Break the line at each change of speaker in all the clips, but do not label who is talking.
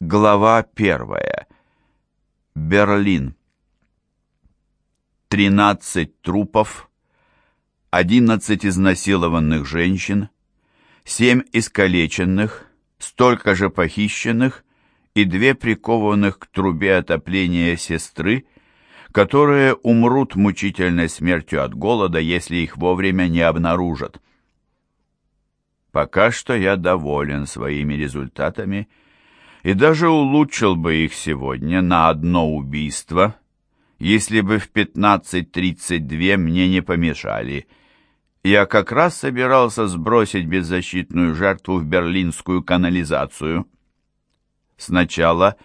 Глава первая. Берлин. 13 трупов, 11 изнасилованных женщин, 7 искалеченных, столько же похищенных и две прикованных к трубе отопления сестры, которые умрут мучительной смертью от голода, если их вовремя не обнаружат. Пока что я доволен своими результатами и даже улучшил бы их сегодня на одно убийство, если бы в 15.32 мне не помешали. Я как раз собирался сбросить беззащитную жертву в берлинскую канализацию. Сначала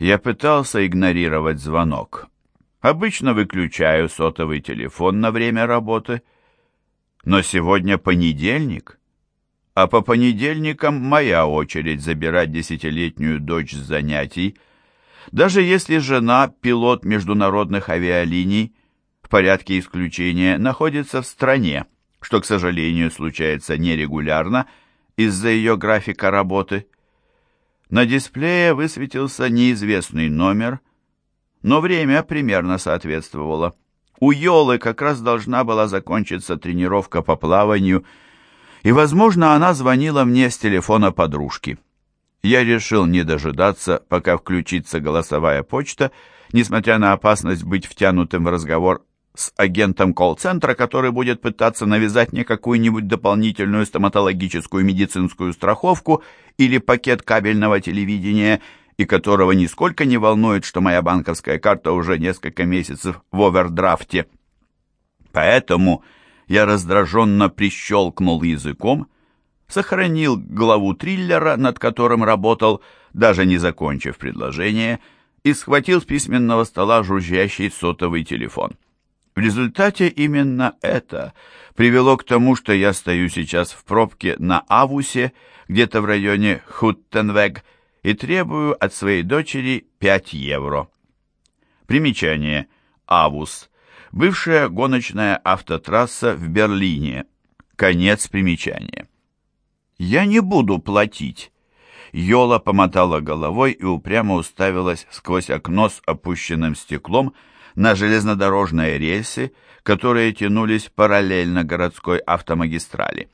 я пытался игнорировать звонок. Обычно выключаю сотовый телефон на время работы, но сегодня понедельник — а по понедельникам моя очередь забирать десятилетнюю дочь с занятий, даже если жена, пилот международных авиалиний, в порядке исключения, находится в стране, что, к сожалению, случается нерегулярно из-за ее графика работы. На дисплее высветился неизвестный номер, но время примерно соответствовало. У Йолы как раз должна была закончиться тренировка по плаванию – и, возможно, она звонила мне с телефона подружки. Я решил не дожидаться, пока включится голосовая почта, несмотря на опасность быть втянутым в разговор с агентом колл-центра, который будет пытаться навязать мне какую-нибудь дополнительную стоматологическую медицинскую страховку или пакет кабельного телевидения, и которого нисколько не волнует, что моя банковская карта уже несколько месяцев в овердрафте. Поэтому я раздраженно прищелкнул языком, сохранил главу триллера, над которым работал, даже не закончив предложение, и схватил с письменного стола жужжащий сотовый телефон. В результате именно это привело к тому, что я стою сейчас в пробке на Авусе, где-то в районе Хуттенвег, и требую от своей дочери 5 евро. Примечание. Авус Бывшая гоночная автотрасса в Берлине. Конец примечания. «Я не буду платить». Йола помотала головой и упрямо уставилась сквозь окно с опущенным стеклом на железнодорожные рельсы, которые тянулись параллельно городской автомагистрали.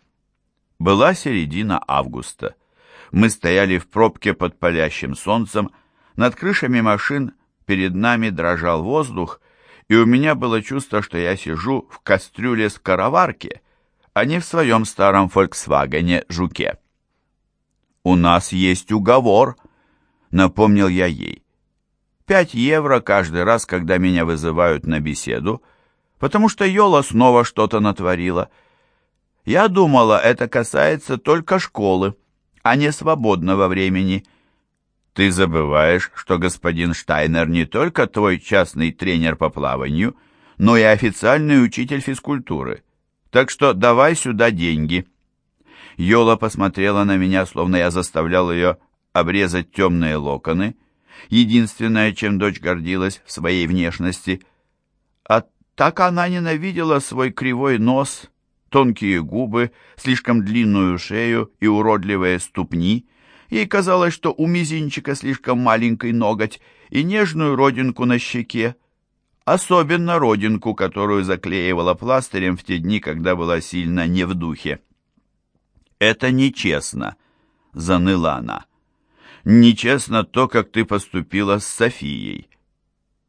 Была середина августа. Мы стояли в пробке под палящим солнцем, над крышами машин перед нами дрожал воздух, и у меня было чувство, что я сижу в кастрюле с караварки, а не в своем старом «Фольксвагене» «Жуке». «У нас есть уговор», — напомнил я ей. «Пять евро каждый раз, когда меня вызывают на беседу, потому что Йола снова что-то натворила. Я думала, это касается только школы, а не свободного времени». Ты забываешь, что господин Штайнер не только твой частный тренер по плаванию, но и официальный учитель физкультуры. Так что давай сюда деньги». Йола посмотрела на меня, словно я заставлял ее обрезать темные локоны, единственное, чем дочь гордилась в своей внешности. А так она ненавидела свой кривой нос, тонкие губы, слишком длинную шею и уродливые ступни — Ей казалось, что у мизинчика слишком маленький ноготь и нежную родинку на щеке. Особенно родинку, которую заклеивала пластырем в те дни, когда была сильно не в духе. «Это нечестно», — заныла она. «Нечестно то, как ты поступила с Софией».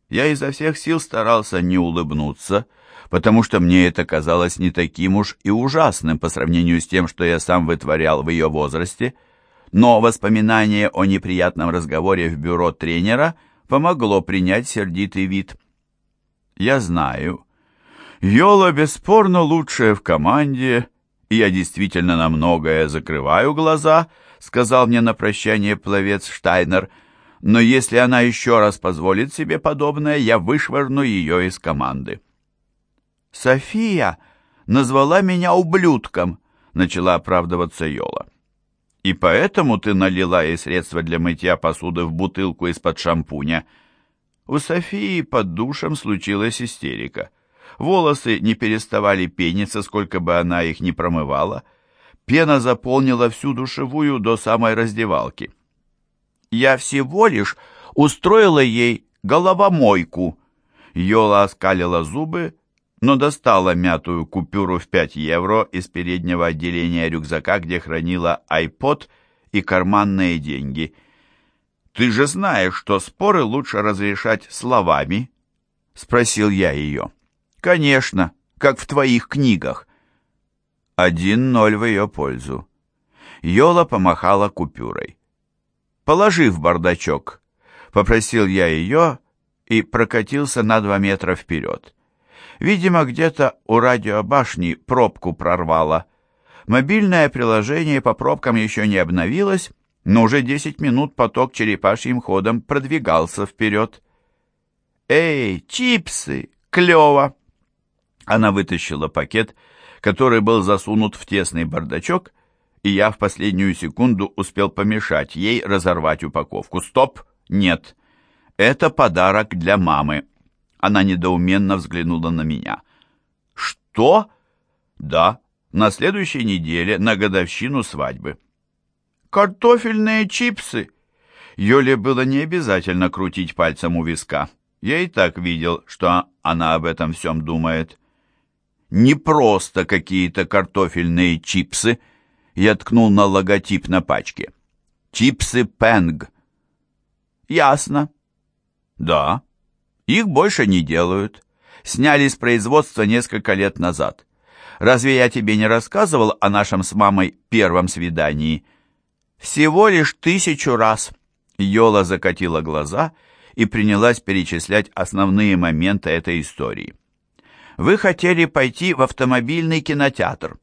Я изо всех сил старался не улыбнуться, потому что мне это казалось не таким уж и ужасным по сравнению с тем, что я сам вытворял в ее возрасте — но воспоминание о неприятном разговоре в бюро тренера помогло принять сердитый вид. «Я знаю. Йола бесспорно лучшая в команде, и я действительно на многое закрываю глаза», сказал мне на прощание пловец Штайнер, «но если она еще раз позволит себе подобное, я вышвырну ее из команды». «София назвала меня ублюдком», начала оправдываться Йола. И поэтому ты налила ей средства для мытья посуды в бутылку из-под шампуня. У Софии под душем случилась истерика. Волосы не переставали пениться, сколько бы она их ни промывала. Пена заполнила всю душевую до самой раздевалки. Я всего лишь устроила ей головомойку. Йола оскалила зубы, но достала мятую купюру в 5 евро из переднего отделения рюкзака, где хранила айпод и карманные деньги. «Ты же знаешь, что споры лучше разрешать словами?» — спросил я ее. «Конечно, как в твоих книгах». Один ноль в ее пользу. Йола помахала купюрой. «Положи в бардачок», — попросил я ее и прокатился на два метра вперед. Видимо, где-то у радиобашни пробку прорвало. Мобильное приложение по пробкам еще не обновилось, но уже десять минут поток черепашьим ходом продвигался вперед. «Эй, чипсы! Клево!» Она вытащила пакет, который был засунут в тесный бардачок, и я в последнюю секунду успел помешать ей разорвать упаковку. «Стоп! Нет! Это подарок для мамы!» Она недоуменно взглянула на меня. «Что?» «Да, на следующей неделе, на годовщину свадьбы». «Картофельные чипсы!» Йоле было не обязательно крутить пальцем у виска. Я и так видел, что она об этом всем думает. «Не просто какие-то картофельные чипсы!» Я ткнул на логотип на пачке. «Чипсы Пенг». «Ясно». «Да, их больше не делают. Сняли с производства несколько лет назад. Разве я тебе не рассказывал о нашем с мамой первом свидании? Всего лишь тысячу раз. Йола закатила глаза и принялась перечислять основные моменты этой истории. Вы хотели пойти в автомобильный кинотеатр.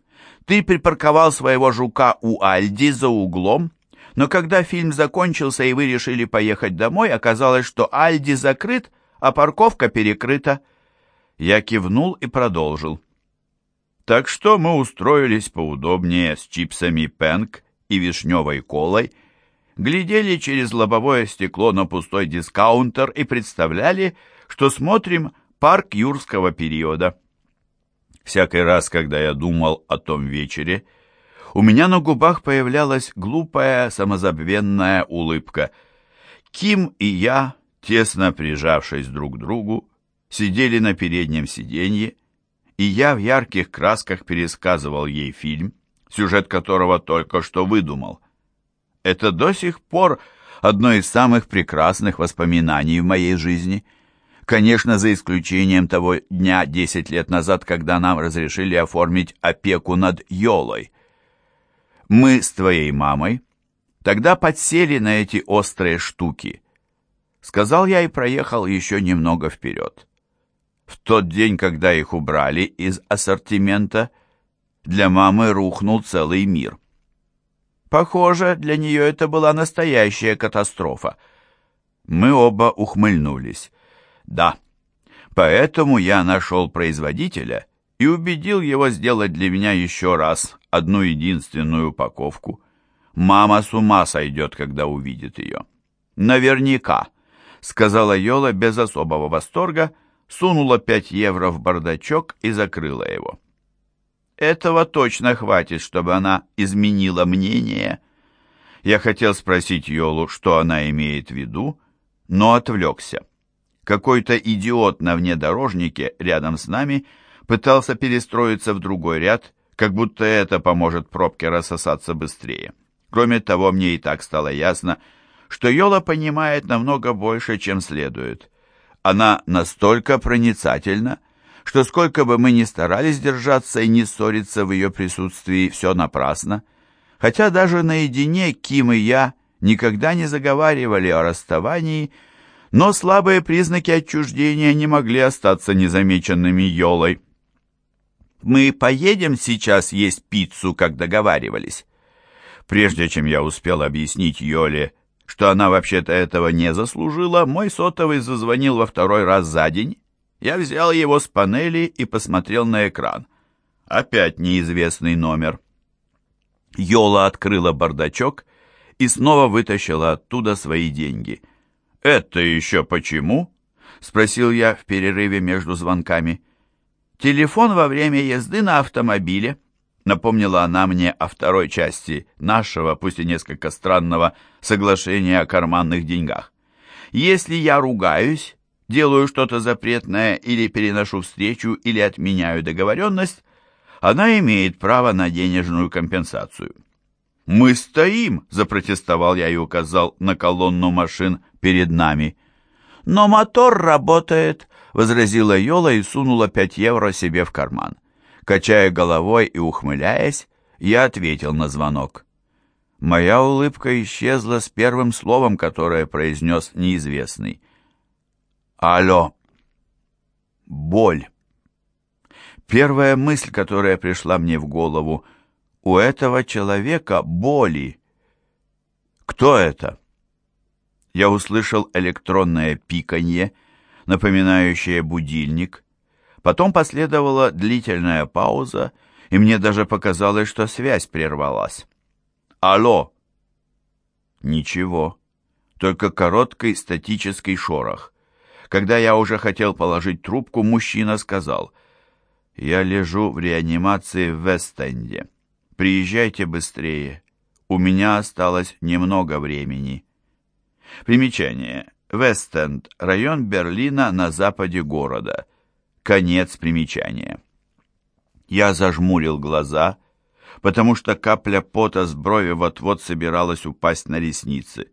Ты припарковал своего жука у Альди за углом, но когда фильм закончился и вы решили поехать домой, оказалось, что Альди закрыт, а парковка перекрыта. Я кивнул и продолжил. Так что мы устроились поудобнее с чипсами Пенк и вишневой колой, глядели через лобовое стекло на пустой дискаунтер и представляли, что смотрим парк юрского периода. Всякий раз, когда я думал о том вечере, у меня на губах появлялась глупая самозабвенная улыбка. Ким и я тесно прижавшись друг к другу, сидели на переднем сиденье, и я в ярких красках пересказывал ей фильм, сюжет которого только что выдумал. Это до сих пор одно из самых прекрасных воспоминаний в моей жизни. Конечно, за исключением того дня 10 лет назад, когда нам разрешили оформить опеку над Йолой. Мы с твоей мамой тогда подсели на эти острые штуки – Сказал я и проехал еще немного вперед. В тот день, когда их убрали из ассортимента, для мамы рухнул целый мир. Похоже, для нее это была настоящая катастрофа. Мы оба ухмыльнулись. Да, поэтому я нашел производителя и убедил его сделать для меня еще раз одну единственную упаковку. Мама с ума сойдет, когда увидит ее. Наверняка сказала Йола без особого восторга, сунула 5 евро в бардачок и закрыла его. Этого точно хватит, чтобы она изменила мнение. Я хотел спросить Йолу, что она имеет в виду, но отвлекся. Какой-то идиот на внедорожнике рядом с нами пытался перестроиться в другой ряд, как будто это поможет пробке рассосаться быстрее. Кроме того, мне и так стало ясно, что Йола понимает намного больше, чем следует. Она настолько проницательна, что сколько бы мы ни старались держаться и не ссориться в ее присутствии, все напрасно. Хотя даже наедине Ким и я никогда не заговаривали о расставании, но слабые признаки отчуждения не могли остаться незамеченными Йолой. «Мы поедем сейчас есть пиццу, как договаривались?» Прежде чем я успел объяснить Йоле, что она вообще-то этого не заслужила, мой сотовый зазвонил во второй раз за день. Я взял его с панели и посмотрел на экран. Опять неизвестный номер. Йола открыла бардачок и снова вытащила оттуда свои деньги. «Это еще почему?» — спросил я в перерыве между звонками. «Телефон во время езды на автомобиле. Напомнила она мне о второй части нашего, пусть и несколько странного, соглашения о карманных деньгах. Если я ругаюсь, делаю что-то запретное или переношу встречу или отменяю договоренность, она имеет право на денежную компенсацию. «Мы стоим!» – запротестовал я и указал на колонну машин перед нами. «Но мотор работает!» – возразила Йола и сунула пять евро себе в карман. Качая головой и ухмыляясь, я ответил на звонок. Моя улыбка исчезла с первым словом, которое произнес неизвестный. «Алло!» Боль. Первая мысль, которая пришла мне в голову, у этого человека боли. Кто это? Я услышал электронное пиканье, напоминающее будильник, Потом последовала длительная пауза, и мне даже показалось, что связь прервалась. «Алло!» Ничего, только короткий статический шорох. Когда я уже хотел положить трубку, мужчина сказал, «Я лежу в реанимации в Вестенде. Приезжайте быстрее. У меня осталось немного времени». Примечание. Вестенд – район Берлина на западе города – Конец примечания. Я зажмурил глаза, потому что капля пота с брови вот-вот собиралась упасть на ресницы.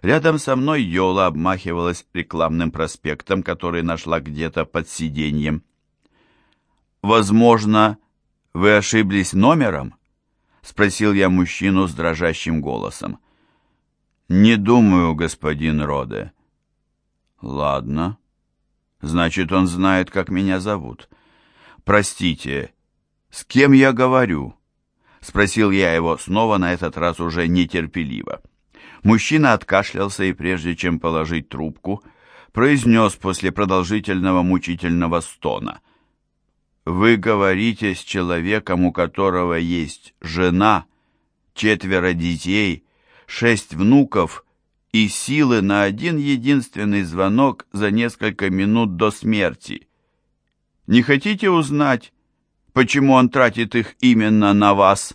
Рядом со мной Йола обмахивалась рекламным проспектом, который нашла где-то под сиденьем. «Возможно, вы ошиблись номером?» — спросил я мужчину с дрожащим голосом. «Не думаю, господин Роде». «Ладно», Значит, он знает, как меня зовут. Простите, с кем я говорю? Спросил я его снова, на этот раз уже нетерпеливо. Мужчина откашлялся и, прежде чем положить трубку, произнес после продолжительного мучительного стона. «Вы говорите с человеком, у которого есть жена, четверо детей, шесть внуков и силы на один единственный звонок за несколько минут до смерти. Не хотите узнать, почему он тратит их именно на вас?»